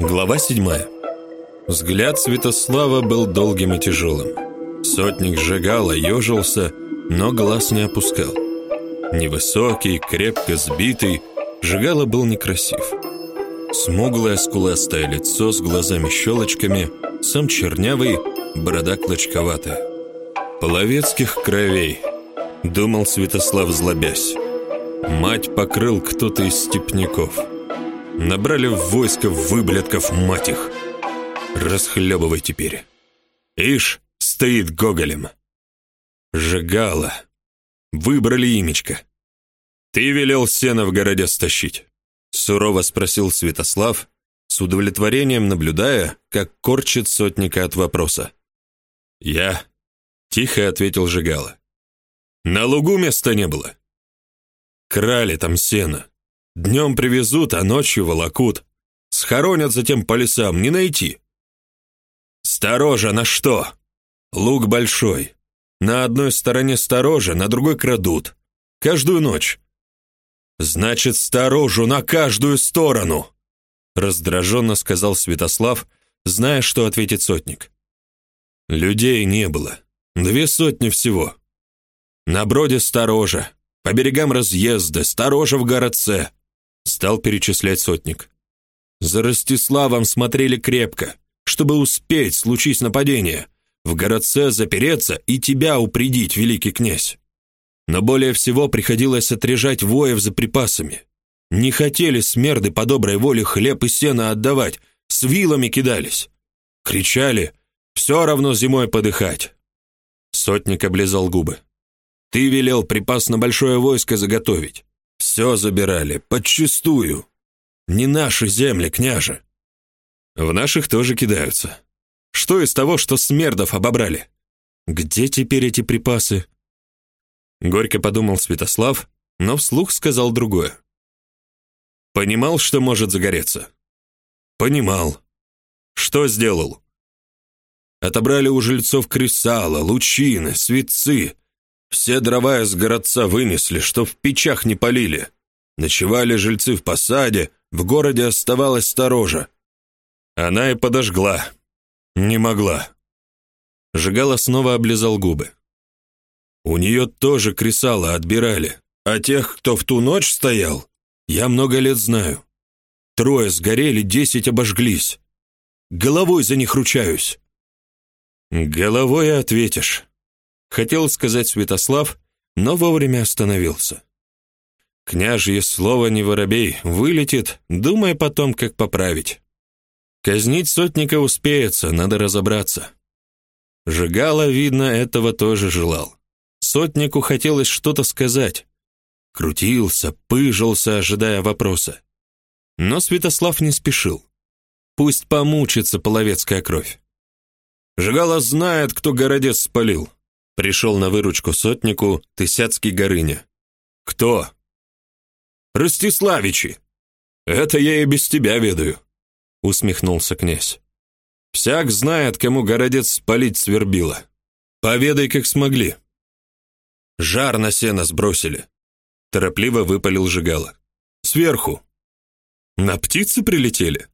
Глава 7. Взгляд Святослава был долгим и тяжелым. Сотник Жигала ежился, но глаз не опускал. Невысокий, крепко сбитый, Жигала был некрасив. Смуглое скуластое лицо с глазами-щелочками, сам чернявый, борода клочковатая. «Половецких кровей», — думал Святослав, злобясь. Мать покрыл кто-то из степняков. Набрали в войско выблядков, мать их. Расхлебывай теперь. Ишь, стоит гоголем. Жигала. Выбрали имечко. Ты велел сено в городе стащить? Сурово спросил Святослав, с удовлетворением наблюдая, как корчит сотника от вопроса. «Я», — тихо ответил Жигала. «На лугу места не было. Крали там сено. Днем привезут, а ночью волокут. Схоронят затем по лесам, не найти. Сторожа на что? Луг большой. На одной стороне сторожа, на другой крадут. Каждую ночь. Значит, сторожу на каждую сторону, раздраженно сказал Святослав, зная, что ответит сотник. Людей не было. Две сотни всего. На броде сторожа, по берегам разъезда, сторожа в городце, стал перечислять сотник. За Ростиславом смотрели крепко, чтобы успеть, случись нападение, в городце запереться и тебя упредить, великий князь. Но более всего приходилось отрежать воев за припасами. Не хотели смерды по доброй воле хлеб и сено отдавать, с вилами кидались. Кричали: «Все равно зимой подыхать". Сотник облизал губы. Ты велел припас на большое войско заготовить. Все забирали, подчистую. Не наши земли, княже. В наших тоже кидаются. Что из того, что смердов обобрали? Где теперь эти припасы? Горько подумал Святослав, но вслух сказал другое. Понимал, что может загореться. Понимал. Что сделал? Отобрали у жильцов кресала, лучины, светцы, все дрова из городца вынесли, что в печах не полили. Ночевали жильцы в посаде, в городе оставалась сторожа. Она и подожгла. Не могла. Жигала снова облизал губы. У нее тоже кресало отбирали, а тех, кто в ту ночь стоял, я много лет знаю. Трое сгорели, десять обожглись. Головой за них ручаюсь. Головой ответишь. Хотел сказать Святослав, но вовремя остановился. Княжье слово не воробей, вылетит, думая потом, как поправить. Казнить сотника успеется, надо разобраться. Жигало, видно, этого тоже желал. Сотнику хотелось что-то сказать. Крутился, пыжился, ожидая вопроса. Но Святослав не спешил. Пусть помучится половецкая кровь. Жигало знает, кто городец спалил. Пришел на выручку сотнику Тысяцкий Горыня. «Кто?» «Ростиславичи!» «Это я и без тебя ведаю», — усмехнулся князь. «Всяк знает, кому городец спалить свербило. Поведай, как смогли». «Жар на сено сбросили», — торопливо выпалил Жигало. «Сверху». «На птицы прилетели?»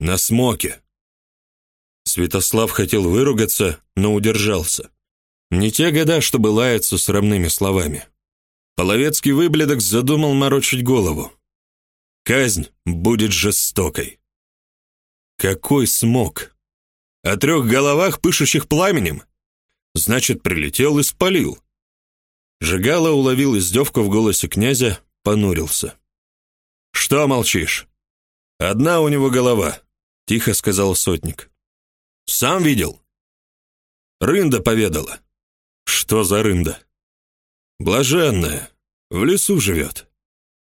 «На смоке». Святослав хотел выругаться, но удержался. Не те года, чтобы лаяться с равными словами. Половецкий выблядок задумал морочить голову. Казнь будет жестокой. Какой смог? О трех головах, пышущих пламенем? Значит, прилетел и спалил. Жигало уловил издевку в голосе князя, понурился. «Что молчишь? Одна у него голова», — тихо сказал сотник. «Сам видел?» Рында поведала. Что за рында? Блаженная, в лесу живет.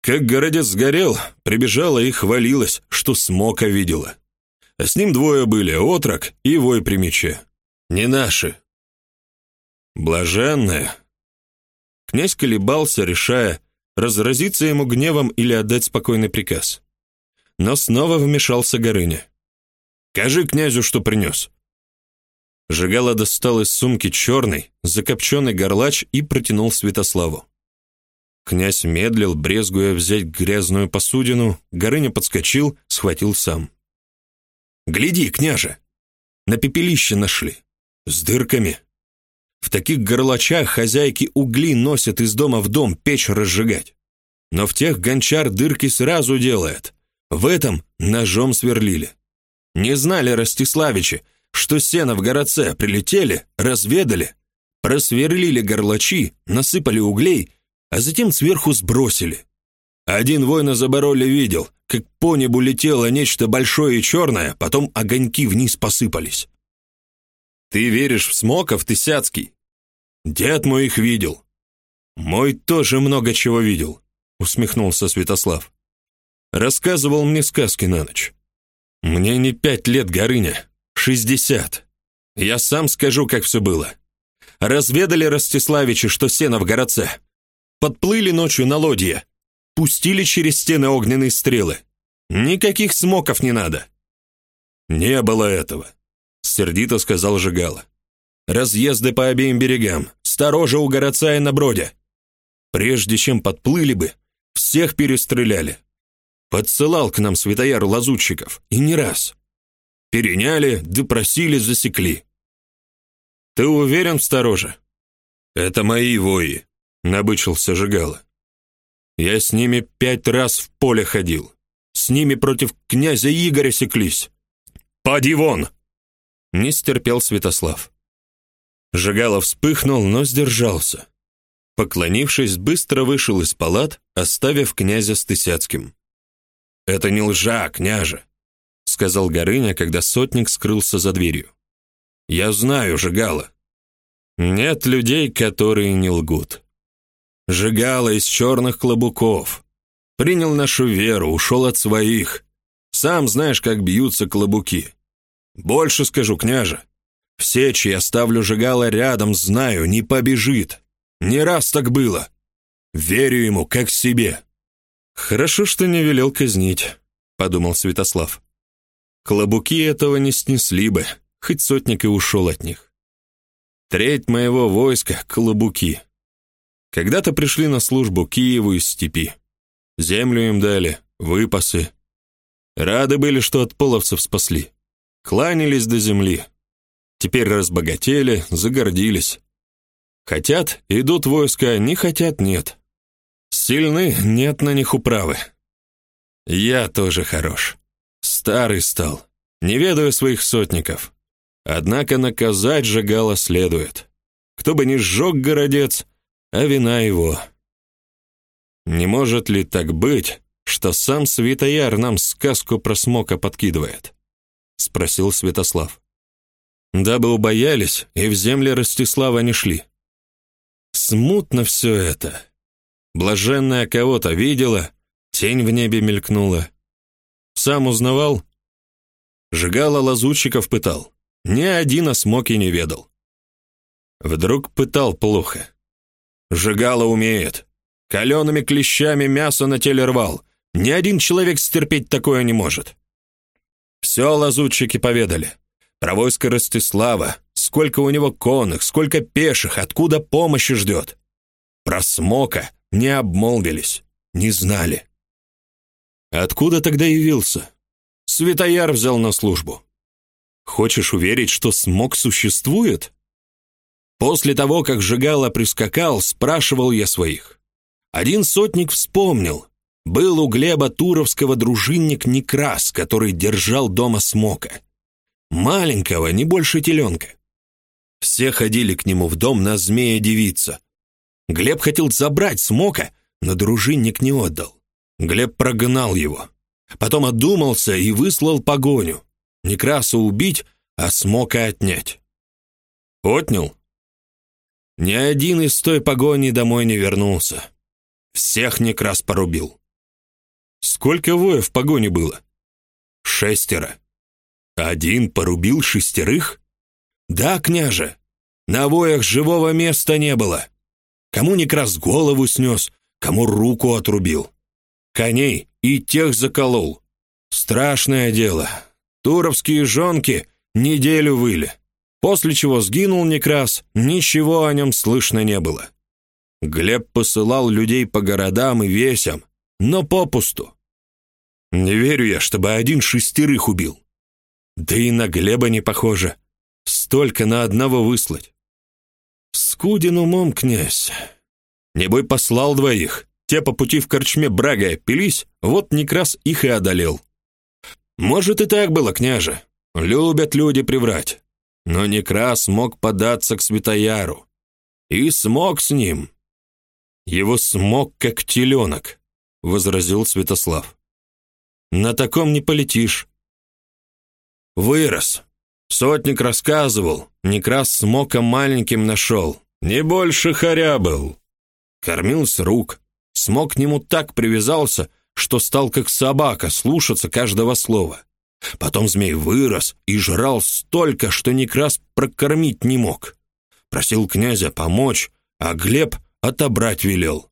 Как городец сгорел, прибежала и хвалилась, что смока видела. А с ним двое были, отрок и вой при мече. Не наши. Блаженная. Князь колебался, решая, разразиться ему гневом или отдать спокойный приказ. Но снова вмешался Горыня. «Кажи князю, что принес». Жигало достал из сумки черный, закопченный горлач и протянул Святославу. Князь медлил, брезгуя взять грязную посудину, Горыня подскочил, схватил сам. Гляди, княже! На пепелище нашли. С дырками. В таких горлачах хозяйки угли носят из дома в дом печь разжигать. Но в тех гончар дырки сразу делает. В этом ножом сверлили. Не знали Ростиславичи, что сено в городце прилетели, разведали, просверлили горлачи, насыпали углей, а затем сверху сбросили. Один воин на забороле видел, как по небу летело нечто большое и черное, потом огоньки вниз посыпались. Ты веришь в смоков, Тысяцкий? Дед мой их видел. Мой тоже много чего видел, усмехнулся Святослав. Рассказывал мне сказки на ночь. Мне не пять лет, Горыня, шестьдесят. Я сам скажу, как все было. Разведали Ростиславичи, что сено в городце. Подплыли ночью на лодье. Пустили через стены огненные стрелы. Никаких смоков не надо. Не было этого, сердито сказал Жигало. Разъезды по обеим берегам, сторожа у городца и на броде. Прежде чем подплыли бы, всех перестреляли. Подсылал к нам святояр лазутчиков, и не раз. Переняли, допросили, засекли. Ты уверен в стороже? Это мои вои, набычился Жигало. Я с ними пять раз в поле ходил. С ними против князя Игоря секлись. Поди вон! Не стерпел Святослав. Жигалов вспыхнул, но сдержался. Поклонившись, быстро вышел из палат, оставив князя с Тысяцким. «Это не лжа, княже», — сказал Горыня, когда сотник скрылся за дверью. «Я знаю Жигала. Нет людей, которые не лгут. Жигала из черных клобуков. Принял нашу веру, ушел от своих. Сам знаешь, как бьются клобуки. Больше скажу, княже. В сечи я ставлю Жигала рядом, знаю, не побежит. Не раз так было. Верю ему, как себе. Хорошо, что не велел казнить, подумал Святослав. Клобуки этого не снесли бы, хоть сотник и ушел от них. Треть моего войска — клобуки. Когда-то пришли на службу Киеву из степи. Землю им дали, выпасы. Рады были, что от половцев спасли. Кланялись до земли. Теперь разбогатели, загордились. Хотят — идут войска, не хотят — нет. Сильны — нет на них управы. Я тоже хорош. Старый стал, не ведаю своих сотников. Однако наказать же Гала следует. Кто бы ни сжег городец, а вина его. Не может ли так быть, что сам Святояр нам сказку про смока подкидывает? Спросил Святослав. Дабы убоялись и в земли Ростислава не шли. Смутно все это. Блаженная кого-то видела, тень в небе мелькнула. Сам узнавал? Жигала лазутчиков пытал. Ни один о смоке не ведал. Вдруг пытал плохо. Жигало умеет. Калеными клещами мясо на теле рвал. Ни один человек стерпеть такое не может. Все лазутчики поведали. Про войско Ростислава, сколько у него конных, сколько пеших, откуда помощи ждет. Про Смока не обмолвились, не знали. Откуда тогда явился? Святояр взял на службу. Хочешь уверить, что Смок существует? После того, как Жигало прискакал, спрашивал я своих. Один сотник вспомнил. Был у Глеба Туровского дружинник Некрас, который держал дома смока. Маленького, не больше теленка. Все ходили к нему в дом на змея-девица. Глеб хотел забрать смока, но дружинник не отдал. Глеб прогнал его. Потом одумался и выслал погоню. Некраса убить, а смока отнять. Отнял, ни один из той погони домой не вернулся. Всех Некрас порубил. Сколько воев в погоне было? Шестеро. Один порубил шестерых? Да, княже, на воях живого места не было. Кому Некрас голову снес, кому руку отрубил. Коней и тех заколол. Страшное дело. Туровские жонки неделю выли. После чего сгинул Некрас, ничего о нем слышно не было. Глеб посылал людей по городам и весям, но попусту. Не верю я, чтобы один шестерых убил. Да и на Глеба не похоже. Столько на одного выслать. Скуден умом князь. Небой послал двоих. Те по пути в корчме брага пились, вот Некрас их и одолел. Может и так было, княже. Любят люди приврать. Но Некрас мог податься к Святояру. И смог с ним. Его смог, как теленок, возразил Святослав. На таком не полетишь. Вырос. Сотник рассказывал, Некрас смока маленьким нашел. Не больше хоря был. Кормил с рук. Смог к нему так привязался, что стал как собака слушаться каждого слова. Потом змей вырос и жрал столько, что Некрас прокормить не мог. Просил князя помочь, а Глеб отобрать велел.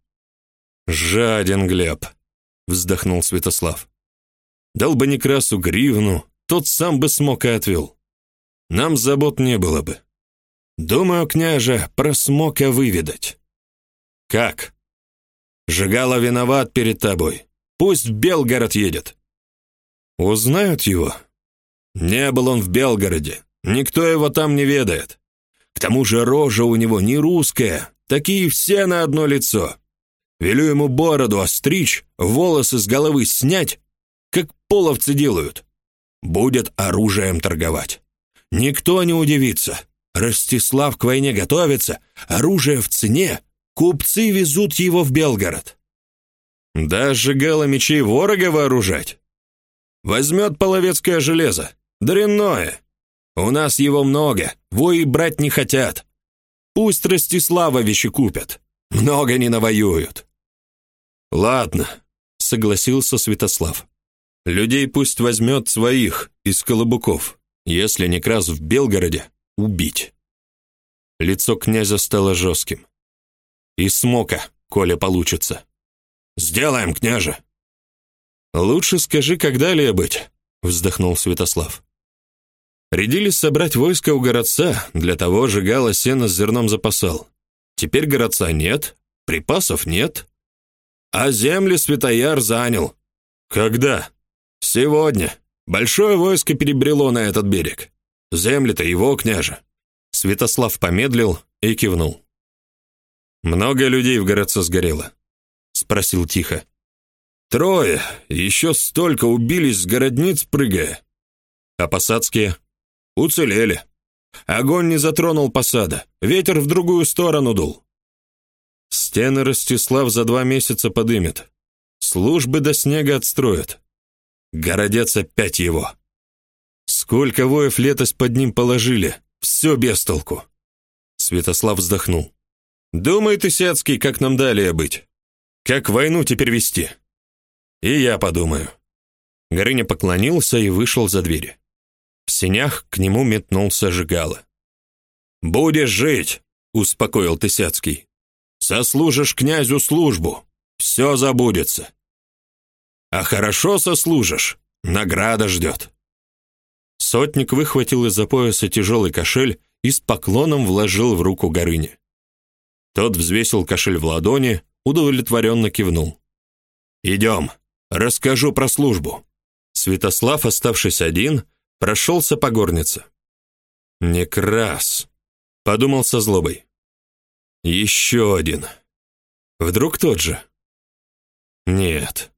«Жаден Глеб», — вздохнул Святослав. «Дал бы Некрасу гривну, тот сам бы смог и отвел. Нам забот не было бы. Думаю, княже, про смока выведать». «Как?» «Жигало виноват перед тобой. Пусть в Белгород едет. Узнают его? Не был он в Белгороде. Никто его там не ведает. К тому же рожа у него не русская, такие все на одно лицо. Велю ему бороду остричь, волосы с головы снять, как половцы делают. Будет оружием торговать. Никто не удивится. Ростислав к войне готовится, оружие в цене, купцы везут его в Белгород. Даже гало мечей ворога вооружать? Возьмет половецкое железо. Дрянное. У нас его много, вои брать не хотят. Пусть Ростиславовичи купят. Много не навоюют. Ладно, согласился Святослав. Людей пусть возьмет своих из Колобуков. Если не крас в Белгороде, убить. Лицо князя стало жестким. И смока, коли получится. Сделаем, княже. «Лучше скажи, когда ли быть», — вздохнул Святослав. Рядились собрать войско у городца, для того же Гала сено с зерном запасал. Теперь городца нет, припасов нет. А земли Святояр занял. Когда? Сегодня. Большое войско перебрело на этот берег. Земли-то его, княже. Святослав помедлил и кивнул. Много людей в городце сгорело, спросил тихо. Трое, еще столько убились с городниц, прыгая. А посадские уцелели. Огонь не затронул посада, ветер в другую сторону дул. Стены Ростислав за два месяца подымет. Службы до снега отстроят. Городец опять его. Сколько воев летось под ним положили, все без толку. Святослав вздохнул. Думай ты, Сяцкий, как нам далее быть? Как войну теперь вести? И я подумаю. Горыня поклонился и вышел за дверь. В сенях к нему метнулся Жигало. Будешь жить, успокоил Тысяцкий. Сослужишь князю службу, все забудется. А хорошо сослужишь, награда ждет. Сотник выхватил из-за пояса тяжелый кошель и с поклоном вложил в руку Горыне. Тот взвесил кошель в ладони, удовлетворенно кивнул. «Идем, Расскажу про службу. Святослав, оставшись один, прошелся по горнице. Некрас, подумал со злобой. Еще один. Вдруг тот же? Нет,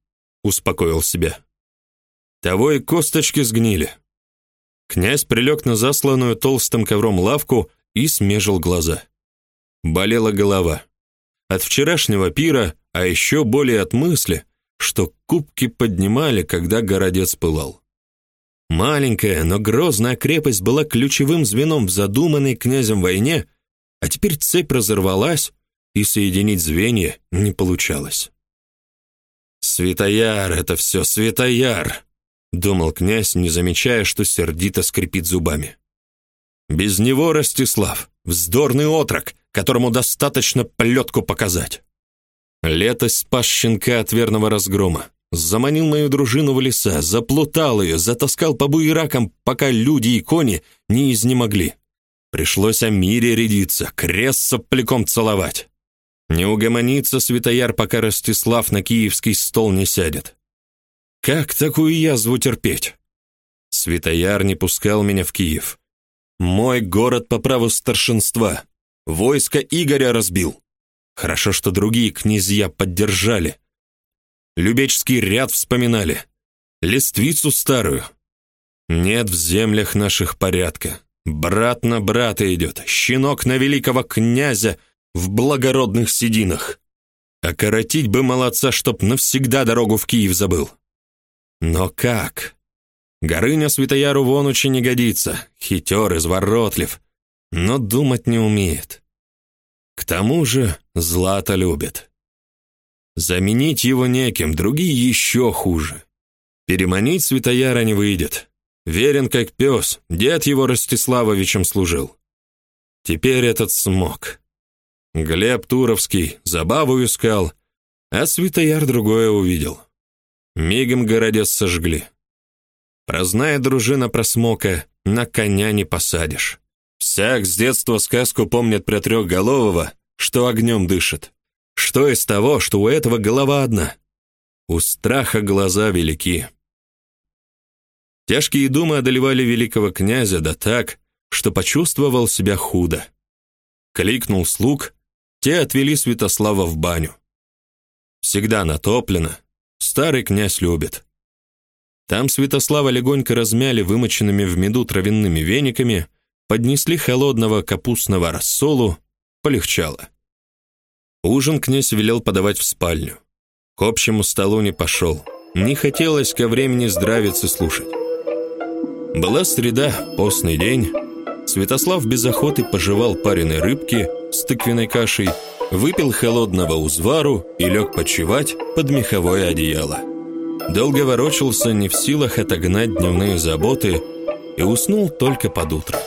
успокоил себя. Того и косточки сгнили. Князь прилег на засланную толстым ковром лавку и смежил глаза. Болела голова. От вчерашнего пира, а еще более от мысли, что кубки поднимали, когда городец пылал. Маленькая, но грозная крепость была ключевым звеном в задуманной князем войне, а теперь цепь разорвалась, и соединить звенья не получалось. «Светояр — это все, Светояр!» — думал князь, не замечая, что сердито скрипит зубами. «Без него Ростислав, вздорный отрок, которому достаточно плетку показать. Летось спас щенка от верного разгрома. Заманил мою дружину в леса, заплутал ее, затаскал по буеракам, пока люди и кони не изнемогли. Пришлось о мире рядиться, крест сопляком целовать. Не угомонится Святояр, пока Ростислав на киевский стол не сядет. Как такую язву терпеть? Святояр не пускал меня в Киев. Мой город по праву старшинства. Войско Игоря разбил. Хорошо, что другие князья поддержали. Любечский ряд вспоминали. Листвицу старую. Нет в землях наших порядка. Брат на брата идет, щенок на великого князя в благородных сединах. Окоротить бы молодца, чтоб навсегда дорогу в Киев забыл. Но как? Горыня Святояру вонучи не годится, хитер, изворотлив, но думать не умеет. К тому же Злата любит. Заменить его неким, другие еще хуже. Переманить Святояра не выйдет. Верен как пес, дед его Ростиславовичем служил. Теперь этот смог. Глеб Туровский забаву искал, а Святояр другое увидел. Мигом городец сожгли. Прозная дружина про смока, на коня не посадишь. Всяк с детства сказку помнит про трехголового, что огнем дышит. Что из того, что у этого голова одна? У страха глаза велики. Тяжкие думы одолевали великого князя да так, что почувствовал себя худо. Кликнул слуг, те отвели Святослава в баню. Всегда натоплено, старый князь любит. Там Святослава легонько размяли вымоченными в меду травяными вениками, поднесли холодного капустного рассолу, полегчало. Ужин князь велел подавать в спальню. К общему столу не пошел. Не хотелось ко времени здравицы слушать. Была среда, постный день. Святослав без охоты пожевал пареной рыбки с тыквенной кашей, выпил холодного узвару и лег почевать под меховое одеяло. Долго ворочался, не в силах отогнать дневные заботы, и уснул только под утро.